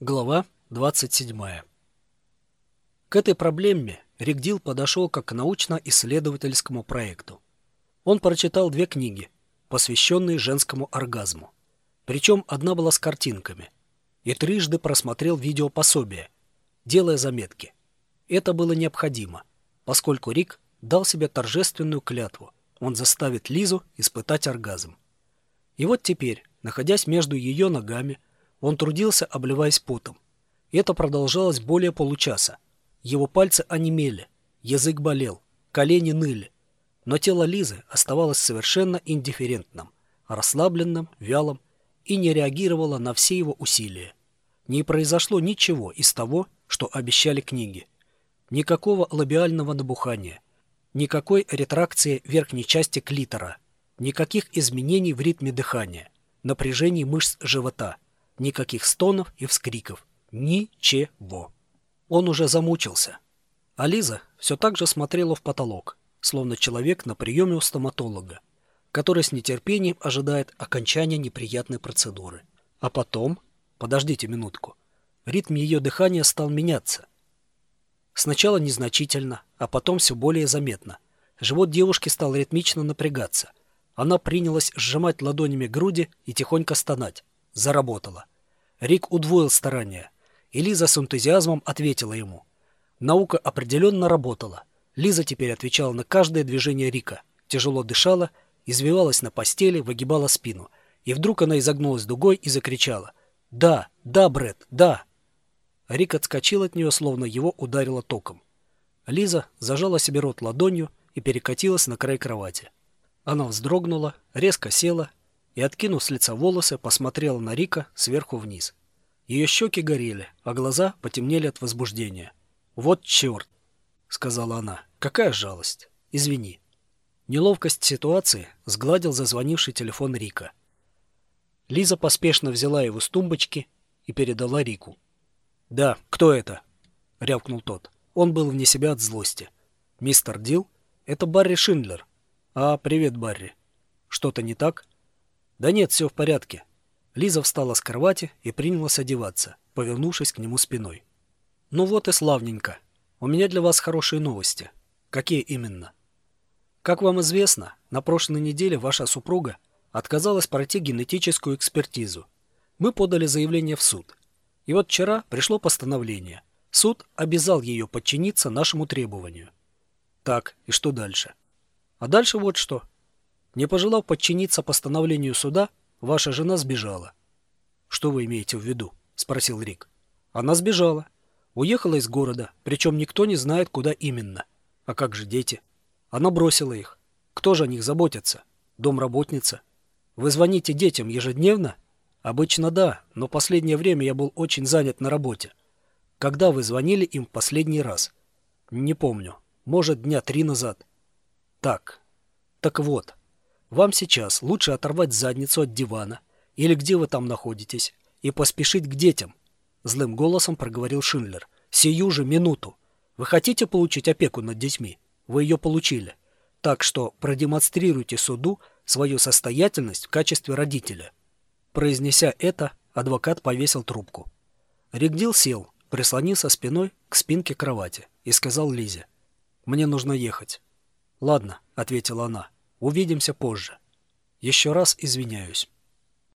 Глава 27. К этой проблеме Ригдил подошел как к научно-исследовательскому проекту. Он прочитал две книги, посвященные женскому оргазму. Причем одна была с картинками. И трижды просмотрел видеопособие, делая заметки. Это было необходимо, поскольку Рик дал себе торжественную клятву. Он заставит Лизу испытать оргазм. И вот теперь, находясь между ее ногами, он трудился, обливаясь потом. Это продолжалось более получаса. Его пальцы онемели, язык болел, колени ныли. Но тело Лизы оставалось совершенно индифферентным, расслабленным, вялым и не реагировало на все его усилия. Не произошло ничего из того, что обещали книги. Никакого лабиального набухания, никакой ретракции верхней части клитора, никаких изменений в ритме дыхания, напряжений мышц живота – Никаких стонов и вскриков. Ничего. Он уже замучился. А все так же смотрела в потолок, словно человек на приеме у стоматолога, который с нетерпением ожидает окончания неприятной процедуры. А потом... Подождите минутку. Ритм ее дыхания стал меняться. Сначала незначительно, а потом все более заметно. Живот девушки стал ритмично напрягаться. Она принялась сжимать ладонями груди и тихонько стонать. Заработала. Рик удвоил старания, и Лиза с энтузиазмом ответила ему. Наука определенно работала. Лиза теперь отвечала на каждое движение Рика, тяжело дышала, извивалась на постели, выгибала спину. И вдруг она изогнулась дугой и закричала. «Да, да, Бред, да!» Рик отскочил от нее, словно его ударило током. Лиза зажала себе рот ладонью и перекатилась на край кровати. Она вздрогнула, резко села и, откинув с лица волосы, посмотрела на Рика сверху вниз. Ее щеки горели, а глаза потемнели от возбуждения. «Вот черт!» — сказала она. «Какая жалость! Извини». Неловкость ситуации сгладил зазвонивший телефон Рика. Лиза поспешно взяла его с тумбочки и передала Рику. «Да, кто это?» — рявкнул тот. Он был вне себя от злости. «Мистер Дил? Это Барри Шиндлер». «А, привет, Барри. Что-то не так?» «Да нет, все в порядке». Лиза встала с кровати и принялась одеваться, повернувшись к нему спиной. «Ну вот и славненько. У меня для вас хорошие новости. Какие именно?» «Как вам известно, на прошлой неделе ваша супруга отказалась пройти генетическую экспертизу. Мы подали заявление в суд. И вот вчера пришло постановление. Суд обязал ее подчиниться нашему требованию. Так, и что дальше? А дальше вот что. Не пожелав подчиниться постановлению суда, ваша жена сбежала. «Что вы имеете в виду?» – спросил Рик. «Она сбежала. Уехала из города, причем никто не знает, куда именно. А как же дети? Она бросила их. Кто же о них заботится? Домработница? Вы звоните детям ежедневно? Обычно да, но последнее время я был очень занят на работе. Когда вы звонили им в последний раз? Не помню. Может, дня три назад. Так. Так вот, вам сейчас лучше оторвать задницу от дивана, или где вы там находитесь, и поспешить к детям, — злым голосом проговорил Шиндлер. Сию же минуту. Вы хотите получить опеку над детьми? Вы ее получили. Так что продемонстрируйте суду свою состоятельность в качестве родителя. Произнеся это, адвокат повесил трубку. Ригдил сел, прислонился спиной к спинке кровати и сказал Лизе. «Мне нужно ехать». «Ладно», — ответила она. Увидимся позже. Еще раз извиняюсь.